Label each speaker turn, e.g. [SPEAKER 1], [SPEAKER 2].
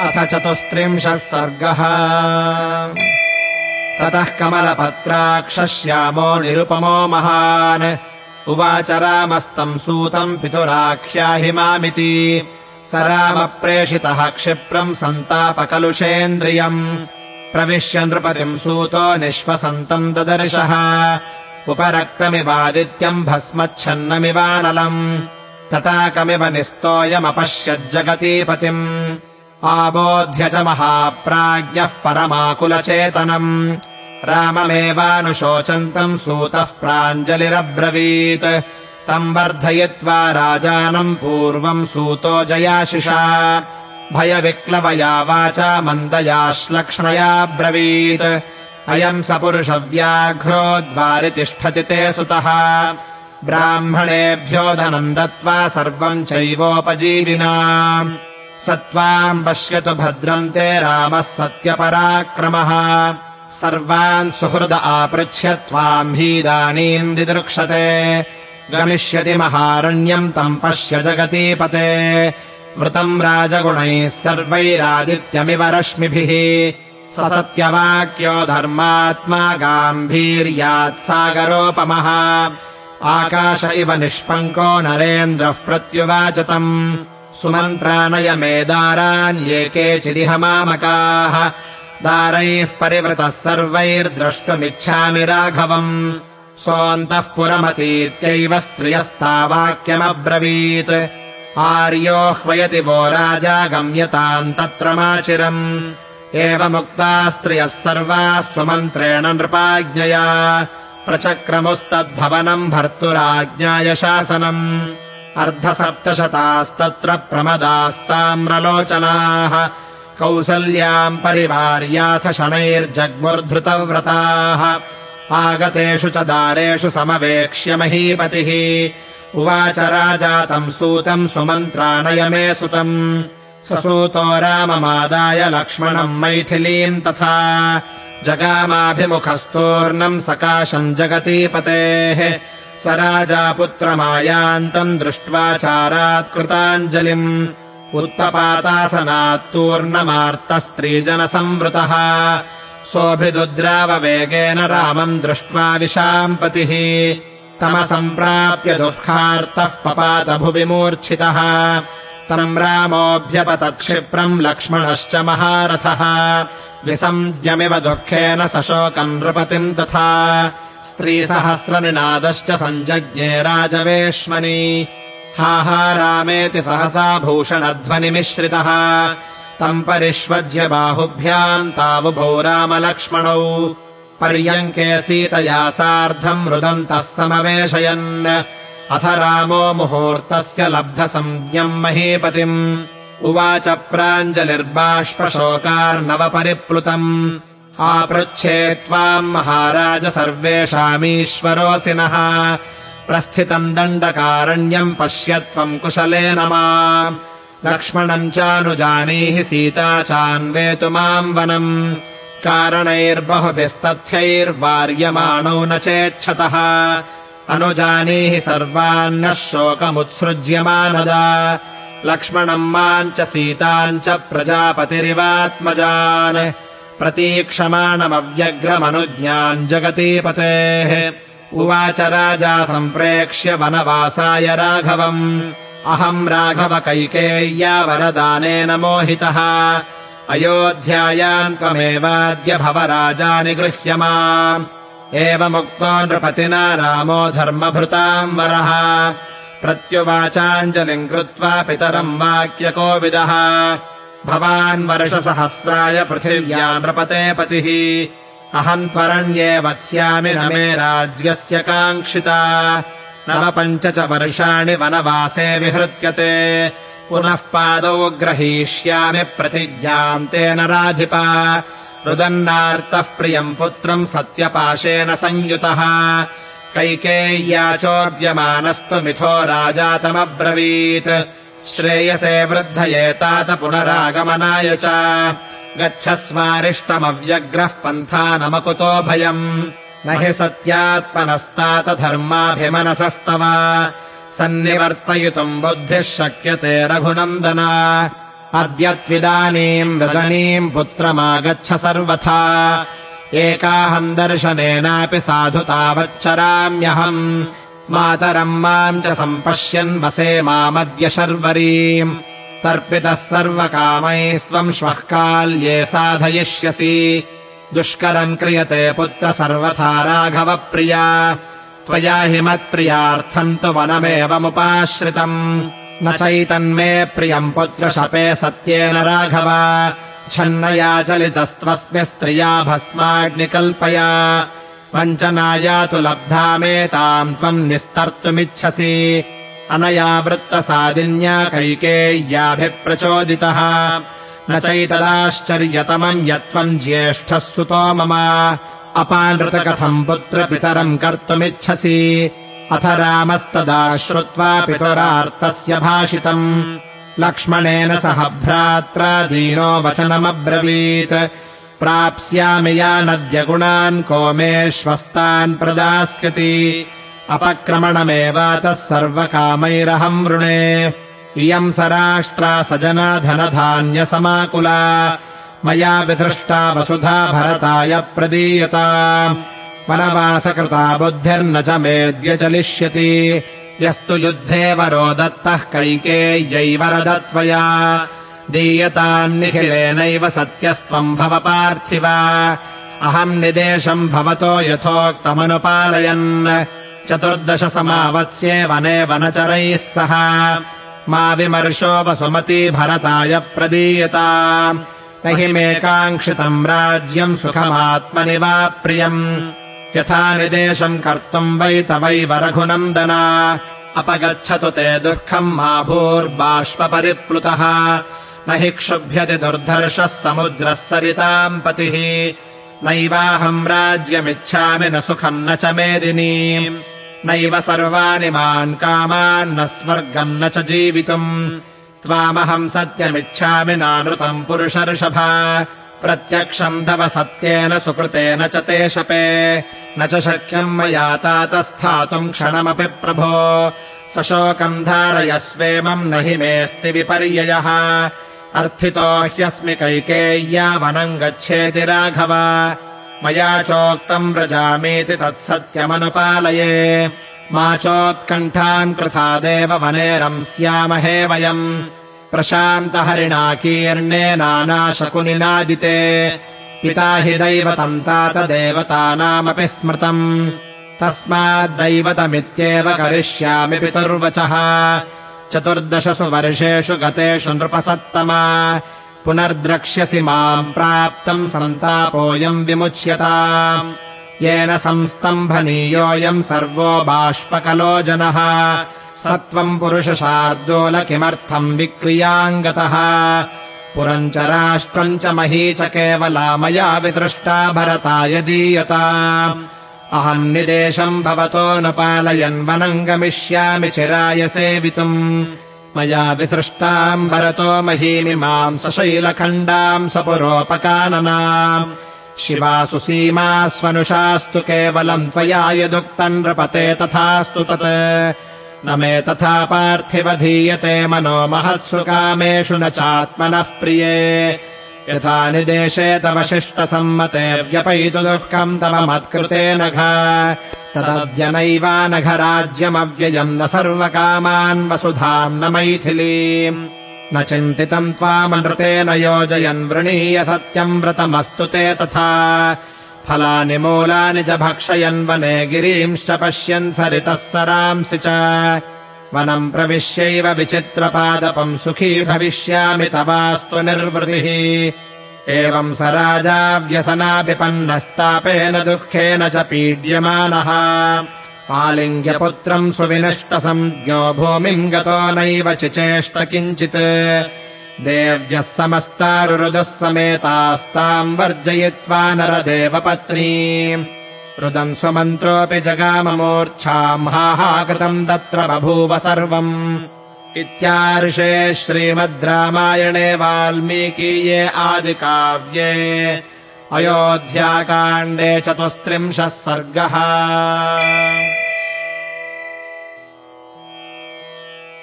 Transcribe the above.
[SPEAKER 1] अथ चतुस्त्रिंशः सर्गः। ततः कमलपत्राक्षश्यामो निरुपमो महान्। उवाच रामस्तम् सूतम् पितुराख्याहि मामिति। स रामप्रेषितः क्षिप्रम् सन्तापकलुषेन्द्रियम्। प्रविश्य नृपतिम् सूतो निःश्वसन्तम् ददर्शः। उपरक्तमिवादित्यम् भस्मच्छन्नमिवानलम्। तटाकमिव निस्तोयमपश्यज्जगतीपतिम् आबोध्य च महाप्राज्ञः परमाकुलचेतनम्। राममेवानुशोचन्तम् सूतः प्राञ्जलिरब्रवीत्। तम् वर्धयित्वा राजानम् पूर्वम् सूतो जयाशिषा भयविक्लवया वाचा मन्दया श्लक्ष्णया ब्रवीत्। अयम् स पुरुषव्याघ्रो द्वारि तिष्ठति ते सुतः। ब्राह्मणेभ्यो धनम् दत्त्वा सर्वम् चैवोपजीविना स त्वाम् पश्यतु भद्रम् ते रामः सत्यपराक्रमः। सर्वान् सुहृद आपृच्छ्य त्वाम् हीदानीम् दिदृक्षते। गमिष्यति महारण्यम् तम् पश्य जगतीपते वृतम् राजगुणैः सर्वैरादित्यमिव रश्मिभिः। स सत्यवाक्यो धर्मात्मा गाम्भीर्यात् सागरोपमः। आकाश इव निष्पङ्को नरेन्द्रः प्रत्युवाचतम् सुमन्त्राणयमेदारान्ये केचिदिह मामकाः। दारैः परिवृतः सर्वैर्द्रष्टुमिच्छामि राघवम्। सोऽन्तः पुरमतीत्यैव स्त्रियस्तावाक्यमब्रवीत्। आर्यो ह्वयति वो राजा गम्यताम् तत्र माचिरम्। एवमुक्ता स्त्रियः सर्वाः सुमन्त्रेण नृपाज्ञया। प्रचक्रमुस्तद्भवनम् भर्तुराज्ञाय शासनम् अर्धसप्तशतास्तत्र प्रमदास्ताम्रलोचनाः। कौसल्याम् परिवार्याथ शनैर्जग्मुर्धृतव्रताः। आगतेषु च दारेषु समवेक्ष्य महीपतिः। उवाच राजा तम् सूतम् सुमन्त्राणय मे सुतम्। ससूतो राममादाय लक्ष्मणम् मैथिलीम् तथा। जगामाभिमुखस्तूर्णम् सकाशम् जगतीपतेः स राजा पुत्रमायान्तम् दृष्ट्वा चारात् कृताञ्जलिम्। उत्पपातासनात्तूर्णमार्तस्त्रीजनसंवृतः। सोऽभिदुद्राववेगेन रामम् दृष्ट्वा विशाम्पतिः। तमसम्प्राप्य दुःखार्तः पपात भुवि मूर्च्छितः तम् रामोऽभ्यपतत्क्षिप्रम् लक्ष्मणश्च महारथः। विसञ्ज्ञमिव दुःखेन सशोकम् नृपतिम् तथा स्त्रीसहस्रनिनादश्च सञ्जज्ञे राजवेश्मनि। हा हा रामेति सहसा भूषणध्वनिमिश्रितः। तम् परिष्वज्य बाहुभ्याम् तावुभौ रामलक्ष्मणौ। पर्यङ्के सीतया सार्धम् रुदन्तः समवेशयन्। अथ रामो मुहूर्तस्य लब्धसंज्ञम् महीपतिम्। उवाच प्राञ्जलिर्बाष्पशोकार्णवपरिप्लुतम् आपृच्छे त्वाम् महाराज सर्वेषामीश्वरोऽसि नः। प्रस्थितम् दण्डकारण्यम् पश्य त्वम् कुशलेन माम् लक्ष्मणम् चानुजानीहि सीता चान्वेतु माम् वनम्। कारणैर्बहुभिस्तथ्यैर्वार्यमाणौ न चेच्छतः। अनुजानीहि सर्वान्नः शोकमुत्सृज्यमानदा। लक्ष्मणम् माम् च सीताम् च प्रजापतिरिवात्मजान् प्रतीक्षमाणमव्यग्रमनुज्ञाम् जगतीपतेः उवाच राजा सम्प्रेक्ष्य वनवासाय राघवम्। अहम् राघव कैकेय्या वरदानेन मोहितः। अयोध्यायाम् त्वमेवाद्य भव राजा निगृह्य माम्। एवमुक्तो नृपतिना रामो धर्मभृताम् वरः। प्रत्युवाचाञ्जलिम् कृत्वा पितरम् वाक्यकोविदः भवान् वर्षसहस्राय पृथिव्या नृपते पतिः। अहम् त्वरण्ये वत्स्यामि न मे राज्यस्य काङ्क्षिता। नवपञ्च च वर्षाणि वनवासे विहृत्यते। पुनः पादौ ग्रहीष्यामि प्रतिज्ञाम् तेन राधिपा। रुदन्नार्तः प्रियम् पुत्रम् सत्यपाशेन संयुतः। कैकेय्या चोद्यमानस्तु मिथो राजा तमब्रवीत् श्रेयसे वृद्धये तात पुनरागमनाय च। गच्छस्वारिष्टमव्यग्रः पन्थानमकुतो भयम्। न हि सत्यात्मनस्तात धर्माभिमनसस्तव। सन्निवर्तयितुम् बुद्धिः शक्यते रघुनन्दना। अद्यत्विदानीम् रजनीम् पुत्रमागच्छ सर्वथा। एकाहम् दर्शनेनापि साधु तावच्चराम्यहम् मातरम् माम् च सम्पश्यन् वसे मामद्य शर्वरीम्। तर्पितः सर्वकामैस्त्वम् श्वः काल्ये साधयिष्यसि। दुष्करम् क्रियते पुत्र सर्वथा राघवप्रिया। त्वया हि मत्प्रियार्थम् तु वनमेवमुपाश्रितम्। न चैतन्मे प्रियम् पुत्रशपे सत्येन राघव। छन्नया चलितस्त्वस्मि स्त्रिया भस्माग्निकल्पया वञ्चनाया तु लब्धा मेताम् त्वम् निस्तर्तुमिच्छसि। अनया वृत्तसादिन्या कैकेय्याभिप्रचोदितः। न चैतदाश्चर्यतमम् यत्त्वम् ज्येष्ठः सुतो मम। अपानृतकथम् पुत्रपितरम् कर्तुमिच्छसि। अथ रामस्तदा श्रुत्वा पितुरार्तस्य भाषितम्। लक्ष्मणेन सह भ्रात्रा दीनो वचनमब्रवीत् प्राप्स्यामि यानद्यगुणान् को मे श्वस्तान् प्रदास्यति। अपक्रमणमेवातः सर्वकामैरहम् वृणे। इयम् स राष्ट्रा सजना धनधान्यसमाकुला। मया विसृष्टा वसुधा भरताय प्रदीयता। वनवासकृता बुद्धिर्न च मेद्य चलिष्यति। यस्तु युद्धे वरो दत्तः कैकेय्यैवरदत्वया दीयतान्निखिलेनैव सत्यस्त्वम् भव पार्थिव। अहम् निदेशम् भवतो यथोक्तमनुपालयन्। चतुर्दश समावत्स्ये वने वनचरैः सह। मा विमर्शो वसुमती भरताय प्रदीयता। न हि मे काङ्क्षितम् राज्यम् सुखमात्मनि वा प्रियम् यथा निदेशम् कर्तुम् वै तवैव रघुनन्दना। अपगच्छतु ते दुःखम् मा भूर्बाष्परिप्लुतः न हि क्षुभ्यति दुर्धर्षः समुद्रः सरिताम् पतिः। नैवाहम् राज्यमिच्छामि न सुखम् न च मेदिनी नैव सर्वाणि मान् कामान्न स्वर्गम् न च जीवितुम्। त्वामहम् सत्यमिच्छामि नानृतम् पुरुषर्षभा। प्रत्यक्षम् तव सत्येन सुकृतेन च ते शपे। न च शक्यम् मया तातस्थातुम् क्षणमपि प्रभो। सशोकम् धारयस्वेमम् न हि मेऽस्ति विपर्ययः अर्थितो ह्यस्मि कैकेय्या वनम् गच्छेति राघव। मया चोक्तम् व्रजामीति तत्सत्यमनुपालये। मा चोत्कण्ठान् कृथा देव वने रंस्यामहे वयम्। प्रशान्तहरिणाकीर्णे नानाशकुनिनादिते पिता हि दैवतम् तात देवतानामपि स्मृतम्। तस्माद्दैवतमित्येव करिष्यामि पितुर्वचः चतुर्दशसु वर्षेषु गतेषु नृपसत्तमा। पुनर्द्रक्ष्यसि माम् प्राप्तम् सन्तापोऽयम् विमुच्यता। येन संस्तम्भनीयोऽयम् सर्वो बाष्पकलो जनः। सत्त्वम् पुरुषशार्दूल किमर्थम् विक्रियाङ्गतः। पुरम् च राष्ट्रम् च मही च केवला मया विसृष्टा भरताय दीयता अहम् निदेशम् भवतो न पालयन् वनम् गमिष्यामि चिराय सेवितुम्। मया विसृष्टाम् भरतो महीमि माम् सशैलखण्डाम् सपुरोपकाननाम्। शिवासु सीमास्वनुषास्तु केवलम् त्वया यदुक्तम् नृपते तथास्तु तत्। न मे तथा पार्थिवधीयते मनो महत्सु कामेषु न चात्मनः प्रिये यथा निदेशे तव शिष्टसम्मते दुःखम् तव मत्कृते नघ। तदद्य नैवानघ राज्यमव्ययम् न सर्वकामान् वसुधाम् न मैथिलीम्। न चिन्तितम् त्वामनृतेन योजयन् वृणीय सत्यम् व्रतमस्तु ते तथा। फलानि मूलानि च भक्षयन् वने गिरींश्च पश्यन् सरितः सरांसि च वनम् प्रविश्यैव विचित्रपादपम् सुखी भविष्यामि तवास्तु निर्वृतिः। एवम् स राजा व्यसनाभिपन्नस्तापेन दुःखेन च पीड्यमानः। आलिङ्ग्यपुत्रम् सुविनष्टसंज्ञो भूमिम् गतो नैव चिचेष्ट किञ्चित्। देव्यः समस्तारुरुदः समेतास्ताम् वर्जयित्वा नरदेवपत्नी रुदम् स्वमन्त्रोऽपि जगाममूर्च्छाम् हाहाकृतम् तत्र बभूव सर्वम्। इत्यार्षे श्रीमद् रामायणे वाल्मीकीये आदिकाव्ये अयोध्याकाण्डे चतुस्त्रिंशः सर्गः